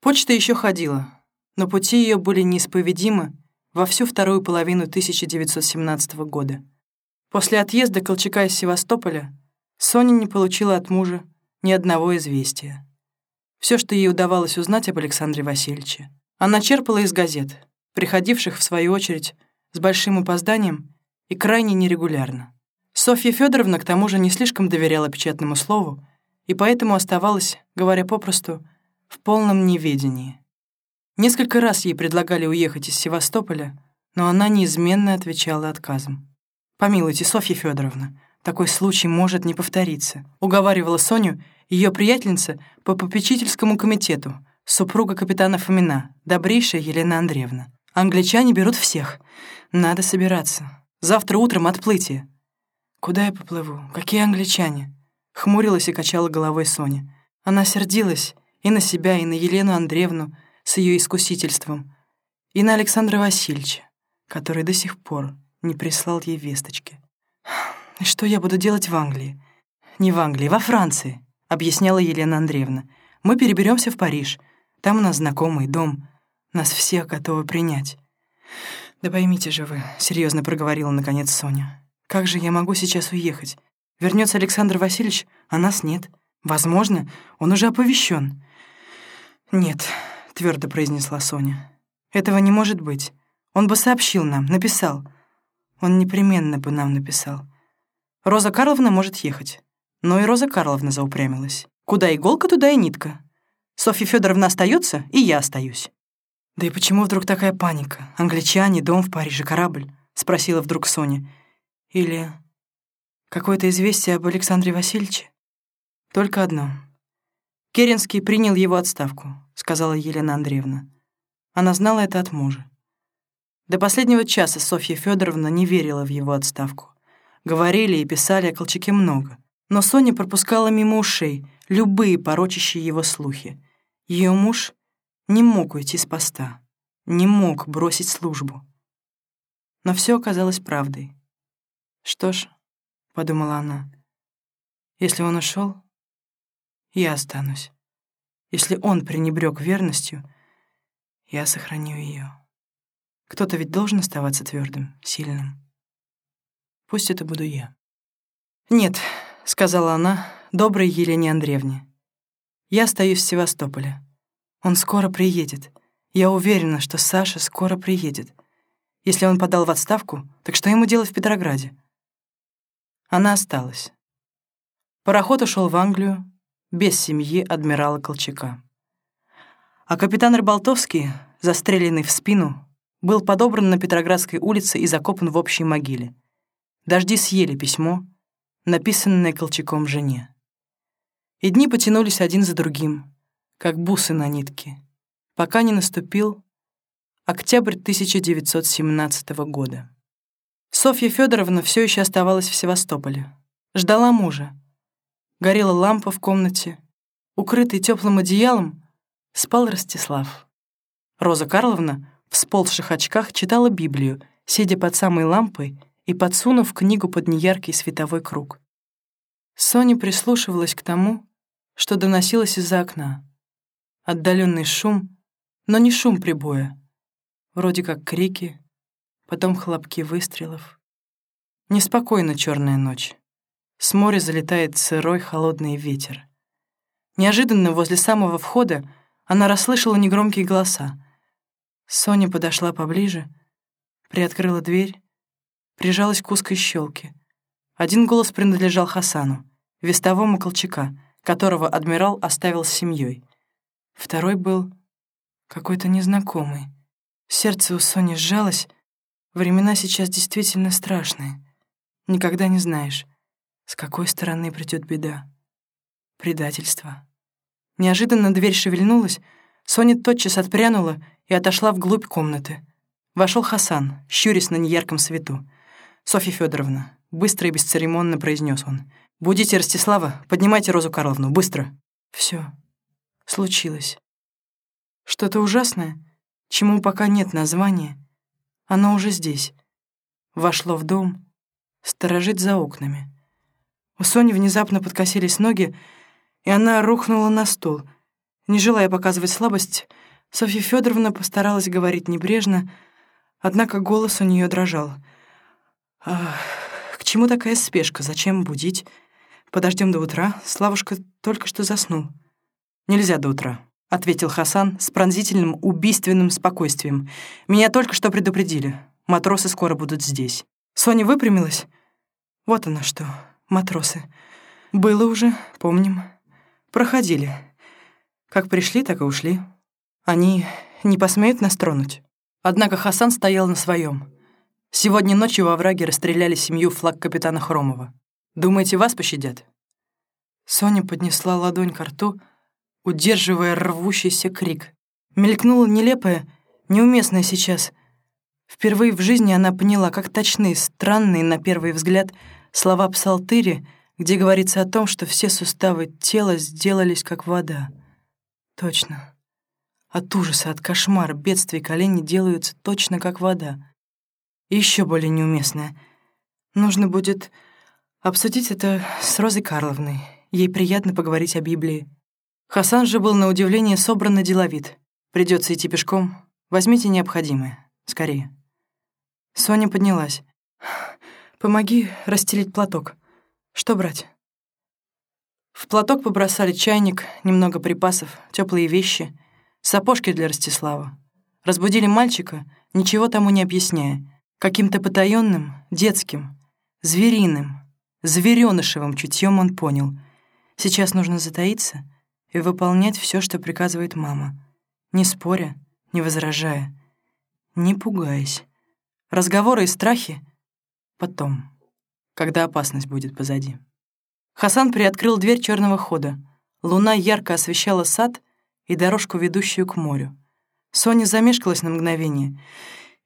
Почта еще ходила, но пути ее были неисповедимы во всю вторую половину 1917 года. После отъезда Колчака из Севастополя Соня не получила от мужа ни одного известия. Все, что ей удавалось узнать об Александре Васильевиче, она черпала из газет, приходивших, в свою очередь, с большим опозданием и крайне нерегулярно. Софья Федоровна к тому же не слишком доверяла печатному слову и поэтому оставалась, говоря попросту, в полном неведении. Несколько раз ей предлагали уехать из Севастополя, но она неизменно отвечала отказом. «Помилуйте, Софья Федоровна, такой случай может не повториться», уговаривала Соню ее приятельница по попечительскому комитету, супруга капитана Фомина, добрейшая Елена Андреевна. «Англичане берут всех. Надо собираться. Завтра утром отплытие». «Куда я поплыву? Какие англичане?» Хмурилась и качала головой Соня. Она сердилась и на себя, и на Елену Андреевну с ее искусительством, и на Александра Васильевича, который до сих пор не прислал ей весточки. «И что я буду делать в Англии?» «Не в Англии, во Франции», — объясняла Елена Андреевна. «Мы переберемся в Париж. Там у нас знакомый дом. Нас всех готовы принять». «Да поймите же вы», — серьезно проговорила наконец Соня. «Как же я могу сейчас уехать? Вернется Александр Васильевич, а нас нет. Возможно, он уже оповещен. «Нет», — твердо произнесла Соня. «Этого не может быть. Он бы сообщил нам, написал. Он непременно бы нам написал. Роза Карловна может ехать. Но и Роза Карловна заупрямилась. Куда иголка, туда и нитка. Софья Федоровна остается, и я остаюсь. «Да и почему вдруг такая паника? Англичане, дом в Париже, корабль?» — спросила вдруг Соня. «Или какое-то известие об Александре Васильевиче?» «Только одно. Керенский принял его отставку», — сказала Елена Андреевна. Она знала это от мужа. До последнего часа Софья Федоровна не верила в его отставку. Говорили и писали о Колчаке много, но Соня пропускала мимо ушей любые порочащие его слухи. Ее муж не мог уйти с поста, не мог бросить службу. Но все оказалось правдой. «Что ж», — подумала она, — «если он ушел, я останусь. Если он пренебрег верностью, я сохраню ее. Кто-то ведь должен оставаться твердым, сильным. Пусть это буду я. «Нет», — сказала она доброй Елене Андреевне. «Я остаюсь в Севастополе. Он скоро приедет. Я уверена, что Саша скоро приедет. Если он подал в отставку, так что ему делать в Петрограде?» Она осталась. Пароход ушел в Англию, без семьи адмирала Колчака. А капитан Рыболтовский, застреленный в спину, был подобран на Петроградской улице и закопан в общей могиле. Дожди съели письмо, написанное Колчаком жене. И дни потянулись один за другим, как бусы на нитке, пока не наступил октябрь 1917 года. Софья Федоровна все еще оставалась в Севастополе. Ждала мужа, горела лампа в комнате. Укрытый теплым одеялом спал Ростислав. Роза Карловна в сползших очках читала Библию, сидя под самой лампой и подсунув книгу под неяркий световой круг. Соня прислушивалась к тому, что доносилось из-за окна. Отдаленный шум, но не шум прибоя. Вроде как крики, потом хлопки выстрелов. Неспокойна черная ночь. С моря залетает сырой холодный ветер. Неожиданно возле самого входа она расслышала негромкие голоса. Соня подошла поближе, приоткрыла дверь, прижалась к узкой щелке. Один голос принадлежал Хасану, вестовому Колчака, которого адмирал оставил с семьей. Второй был какой-то незнакомый. Сердце у Сони сжалось. Времена сейчас действительно страшные. Никогда не знаешь, с какой стороны придет беда? Предательство. Неожиданно дверь шевельнулась, Соня тотчас отпрянула и отошла вглубь комнаты. Вошел Хасан, щурясь на неярком свету. «Софья Федоровна, быстро и бесцеремонно произнес он. «Будите Ростислава, поднимайте Розу Карловну, быстро!» Все. Случилось. Что-то ужасное, чему пока нет названия. Оно уже здесь. Вошло в дом, сторожит за окнами. У Сони внезапно подкосились ноги, и она рухнула на стул. Не желая показывать слабость, Софья Федоровна постаралась говорить небрежно, однако голос у нее дрожал. «А, «К чему такая спешка? Зачем будить? Подождем до утра. Славушка только что заснул». «Нельзя до утра», — ответил Хасан с пронзительным убийственным спокойствием. «Меня только что предупредили. Матросы скоро будут здесь». Соня выпрямилась. «Вот оно что, матросы. Было уже, помним. Проходили. Как пришли, так и ушли. Они не посмеют нас тронуть». Однако Хасан стоял на своем. Сегодня ночью во враге расстреляли семью флаг капитана Хромова. Думаете, вас пощадят?» Соня поднесла ладонь к рту, удерживая рвущийся крик. Мелькнула нелепая, неуместная сейчас. Впервые в жизни она поняла, как точны, странные на первый взгляд, слова псалтыри, где говорится о том, что все суставы тела сделались как вода. Точно. От ужаса, от кошмара, бедствий колени делаются точно как вода. Еще более неуместное. Нужно будет обсудить это с Розой Карловной. Ей приятно поговорить о Библии. Хасан же был на удивление собран и деловит. Придется идти пешком. Возьмите необходимое. Скорее. Соня поднялась. «Помоги расстелить платок. Что брать?» В платок побросали чайник, немного припасов, теплые вещи — Сапожки для Ростислава. Разбудили мальчика, ничего тому не объясняя. Каким-то потаённым, детским, звериным, зверёнышевым чутьем он понял. Сейчас нужно затаиться и выполнять все, что приказывает мама. Не споря, не возражая, не пугаясь. Разговоры и страхи — потом, когда опасность будет позади. Хасан приоткрыл дверь черного хода. Луна ярко освещала сад — и дорожку, ведущую к морю. Соня замешкалась на мгновение.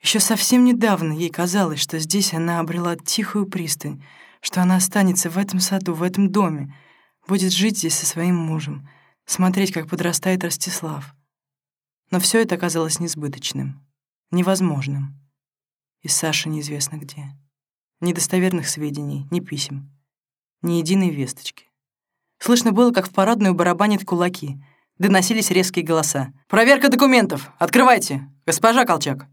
Еще совсем недавно ей казалось, что здесь она обрела тихую пристань, что она останется в этом саду, в этом доме, будет жить здесь со своим мужем, смотреть, как подрастает Ростислав. Но все это оказалось несбыточным, невозможным. И Саша неизвестно где. Ни достоверных сведений, ни писем, ни единой весточки. Слышно было, как в парадную барабанит кулаки — Доносились резкие голоса. «Проверка документов! Открывайте! Госпожа Колчак!»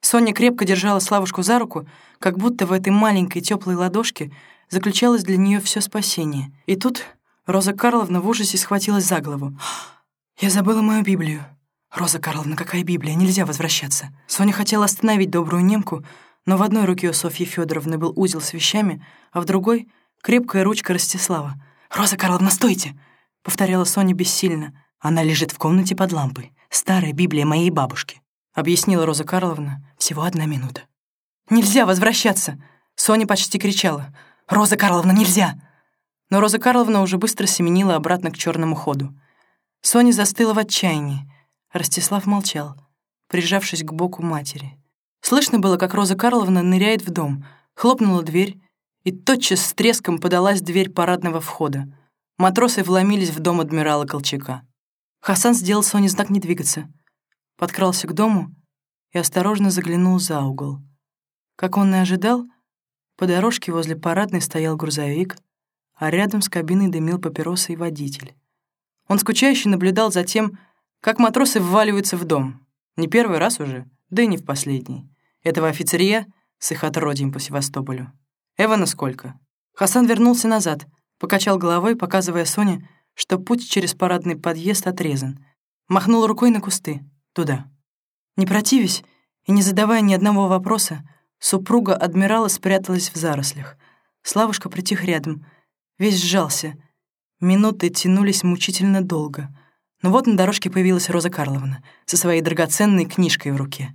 Соня крепко держала Славушку за руку, как будто в этой маленькой теплой ладошке заключалось для нее все спасение. И тут Роза Карловна в ужасе схватилась за голову. «Я забыла мою Библию». «Роза Карловна, какая Библия? Нельзя возвращаться». Соня хотела остановить добрую немку, но в одной руке у Софьи Федоровны был узел с вещами, а в другой — крепкая ручка Ростислава. «Роза Карловна, стойте!» — повторяла Соня бессильно. Она лежит в комнате под лампой. Старая Библия моей бабушки», — объяснила Роза Карловна. «Всего одна минута». «Нельзя возвращаться!» Соня почти кричала. «Роза Карловна, нельзя!» Но Роза Карловна уже быстро семенила обратно к черному ходу. Соня застыла в отчаянии. Ростислав молчал, прижавшись к боку матери. Слышно было, как Роза Карловна ныряет в дом, хлопнула дверь, и тотчас с треском подалась дверь парадного входа. Матросы вломились в дом адмирала Колчака. Хасан сделал Соне знак не двигаться. Подкрался к дому и осторожно заглянул за угол. Как он и ожидал, по дорожке возле парадной стоял грузовик, а рядом с кабиной дымил папиросы и водитель. Он скучающе наблюдал за тем, как матросы вваливаются в дом. Не первый раз уже, да и не в последний. Этого офицерия с их отродьем по Севастополю. Эвана сколько? Хасан вернулся назад, покачал головой, показывая Соне, что путь через парадный подъезд отрезан. Махнул рукой на кусты. Туда. Не противясь и не задавая ни одного вопроса, супруга адмирала спряталась в зарослях. Славушка притих рядом, весь сжался. Минуты тянулись мучительно долго. Но вот на дорожке появилась Роза Карловна со своей драгоценной книжкой в руке.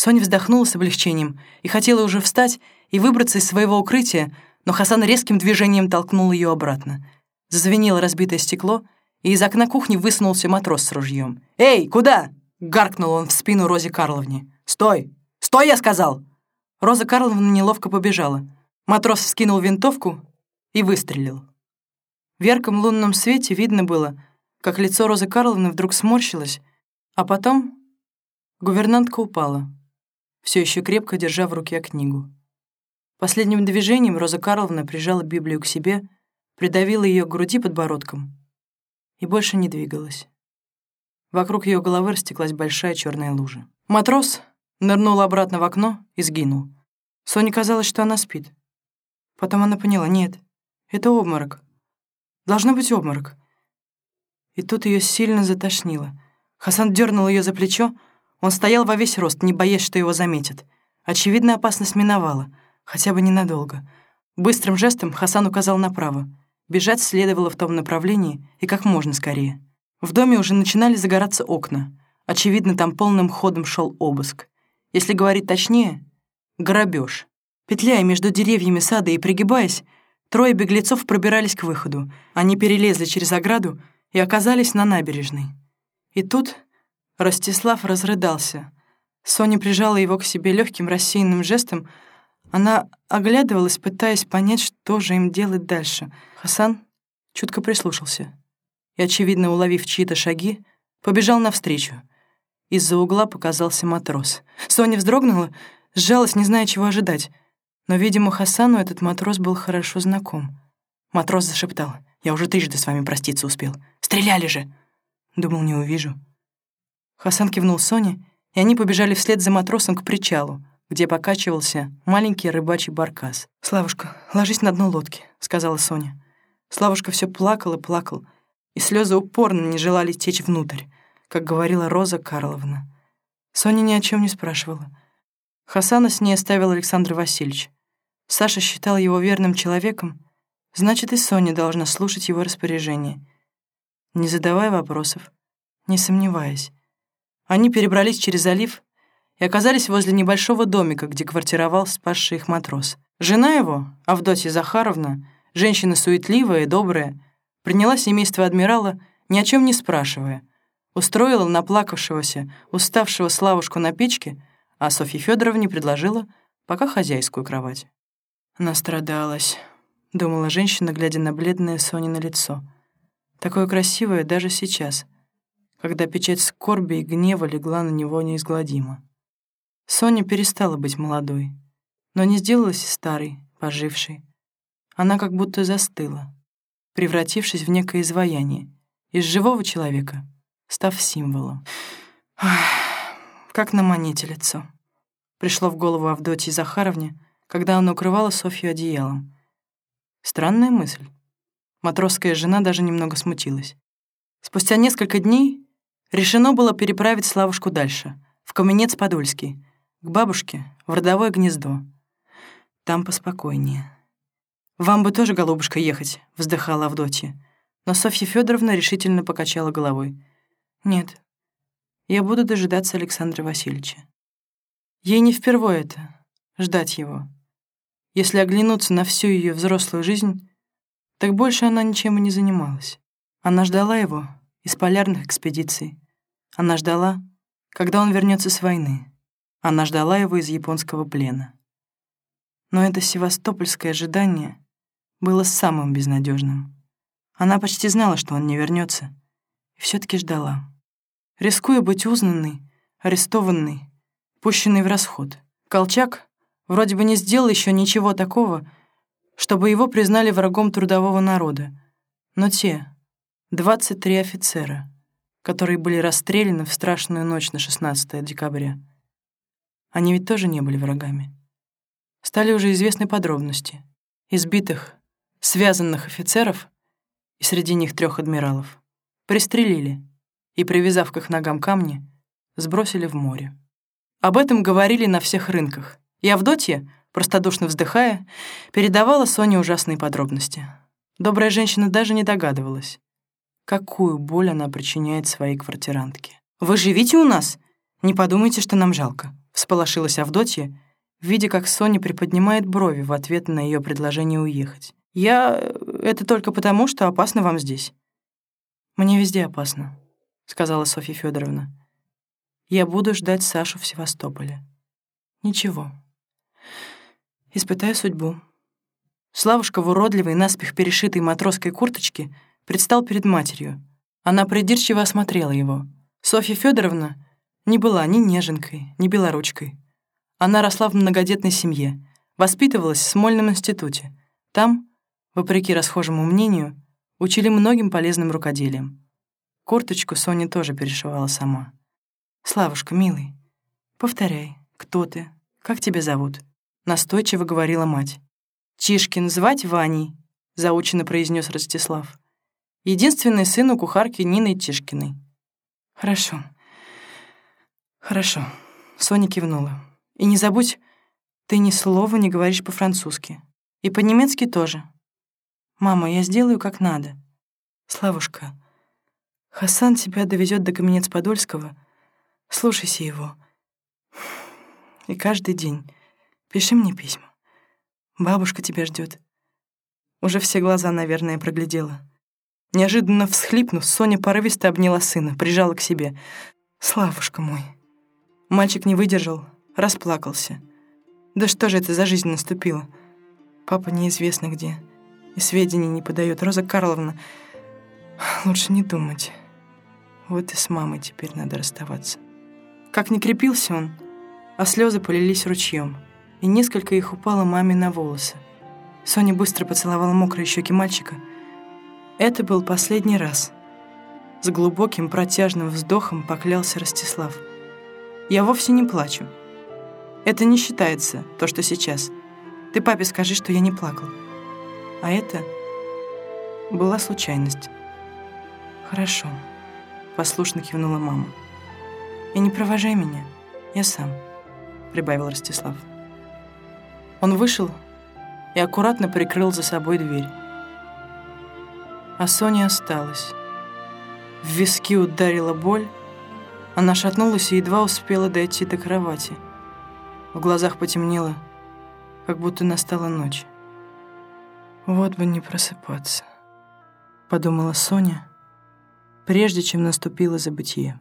Соня вздохнула с облегчением и хотела уже встать и выбраться из своего укрытия, но Хасан резким движением толкнул ее обратно — Зазвенело разбитое стекло, и из окна кухни высунулся матрос с ружьем. «Эй, куда?» — гаркнул он в спину Розе Карловне. «Стой! Стой, я сказал!» Роза Карловна неловко побежала. Матрос скинул винтовку и выстрелил. В ярком лунном свете видно было, как лицо Розы Карловны вдруг сморщилось, а потом гувернантка упала, все еще крепко держа в руке книгу. Последним движением Роза Карловна прижала Библию к себе — придавила ее к груди подбородком и больше не двигалась. Вокруг ее головы растеклась большая черная лужа. Матрос нырнул обратно в окно и сгинул. Соне казалось, что она спит. Потом она поняла, нет, это обморок. Должно быть обморок. И тут ее сильно затошнило. Хасан дернул ее за плечо. Он стоял во весь рост, не боясь, что его заметят. Очевидно, опасность миновала, хотя бы ненадолго. Быстрым жестом Хасан указал направо. Бежать следовало в том направлении и как можно скорее. В доме уже начинали загораться окна. Очевидно, там полным ходом шел обыск. Если говорить точнее, грабеж. Петляя между деревьями сада и пригибаясь, трое беглецов пробирались к выходу. Они перелезли через ограду и оказались на набережной. И тут Ростислав разрыдался. Соня прижала его к себе легким рассеянным жестом. Она оглядывалась, пытаясь понять, что же им делать дальше. Хасан чутко прислушался и, очевидно уловив чьи-то шаги, побежал навстречу. Из-за угла показался матрос. Соня вздрогнула, сжалась, не зная, чего ожидать. Но, видимо, Хасану этот матрос был хорошо знаком. Матрос зашептал. «Я уже трижды с вами проститься успел. Стреляли же!» Думал, не увижу. Хасан кивнул Соне, и они побежали вслед за матросом к причалу, где покачивался маленький рыбачий баркас. «Славушка, ложись на дно лодки», — сказала Соня. Славушка все плакал и плакал, и слезы упорно не желали течь внутрь, как говорила Роза Карловна. Соня ни о чем не спрашивала. Хасана с ней оставил Александр Васильевич. Саша считал его верным человеком, значит, и Соня должна слушать его распоряжение, не задавая вопросов, не сомневаясь. Они перебрались через залив и оказались возле небольшого домика, где квартировал спасший их матрос. Жена его, Авдотья Захаровна, женщина суетливая и добрая, Приняла семейство адмирала, ни о чем не спрашивая. Устроила наплакавшегося, уставшего Славушку на печке, а Софье Федоровне предложила пока хозяйскую кровать. «Настрадалась», — думала женщина, глядя на бледное Сонино лицо. Такое красивое даже сейчас, когда печать скорби и гнева легла на него неизгладимо. Соня перестала быть молодой, но не сделалась старой, пожившей. Она как будто застыла превратившись в некое изваяние, из живого человека, став символом. как на монете лицо. Пришло в голову Авдотье Захаровне, когда она укрывала Софью одеялом. Странная мысль. Матросская жена даже немного смутилась. Спустя несколько дней решено было переправить Славушку дальше, в Каменец Подольский, к бабушке, в родовое гнездо. Там поспокойнее. «Вам бы тоже, голубушка, ехать», — вздыхала Авдотья. Но Софья Федоровна решительно покачала головой. «Нет, я буду дожидаться Александра Васильевича». Ей не впервые это — ждать его. Если оглянуться на всю ее взрослую жизнь, так больше она ничем и не занималась. Она ждала его из полярных экспедиций. Она ждала, когда он вернется с войны. Она ждала его из японского плена. Но это севастопольское ожидание было самым безнадежным. Она почти знала, что он не вернется, и все таки ждала. Рискуя быть узнанной, арестованной, пущенной в расход. Колчак вроде бы не сделал еще ничего такого, чтобы его признали врагом трудового народа. Но те, 23 офицера, которые были расстреляны в страшную ночь на 16 декабря, они ведь тоже не были врагами. Стали уже известны подробности. Избитых связанных офицеров, и среди них трех адмиралов, пристрелили и, привязав к их ногам камни, сбросили в море. Об этом говорили на всех рынках, и Авдотья, простодушно вздыхая, передавала Соне ужасные подробности. Добрая женщина даже не догадывалась, какую боль она причиняет своей квартирантке. «Вы живите у нас? Не подумайте, что нам жалко», — всполошилась Авдотья, видя, как Соня приподнимает брови в ответ на ее предложение уехать. Я... Это только потому, что опасно вам здесь». «Мне везде опасно», — сказала Софья Федоровна. «Я буду ждать Сашу в Севастополе. Ничего. Испытаю судьбу». Славушка в уродливой, наспех перешитой матросской курточке предстал перед матерью. Она придирчиво осмотрела его. Софья Федоровна не была ни неженкой, ни белоручкой. Она росла в многодетной семье, воспитывалась в Смольном институте. Там вопреки расхожему мнению, учили многим полезным рукоделиям. Курточку Соня тоже перешивала сама. «Славушка, милый, повторяй, кто ты, как тебя зовут?» Настойчиво говорила мать. «Чишкин звать Ваней», — заучено произнес Ростислав. «Единственный сын у кухарки Нины Чишкиной». «Хорошо, хорошо», — Соня кивнула. «И не забудь, ты ни слова не говоришь по-французски. И по-немецки тоже. Мама, я сделаю как надо. Славушка, Хасан тебя довезет до Каменец-Подольского. Слушайся его. И каждый день пиши мне письма. Бабушка тебя ждет. Уже все глаза, наверное, проглядела. Неожиданно всхлипнув, Соня порывисто обняла сына, прижала к себе. «Славушка мой!» Мальчик не выдержал, расплакался. «Да что же это за жизнь наступила? Папа неизвестно где, и сведений не подает. Роза Карловна, лучше не думать». Вот и с мамой теперь надо расставаться. Как не крепился он, а слезы полились ручьем, и несколько их упало маме на волосы. Соня быстро поцеловала мокрые щеки мальчика. Это был последний раз. С глубоким протяжным вздохом поклялся Ростислав. «Я вовсе не плачу. Это не считается, то, что сейчас. Ты папе скажи, что я не плакал. А это была случайность. Хорошо». Послушно кивнула мама. «И не провожай меня, я сам», — прибавил Ростислав. Он вышел и аккуратно прикрыл за собой дверь. А Соня осталась. В виски ударила боль, она шатнулась и едва успела дойти до кровати. В глазах потемнело, как будто настала ночь. «Вот бы не просыпаться», — подумала Соня, — прежде чем наступило забытие.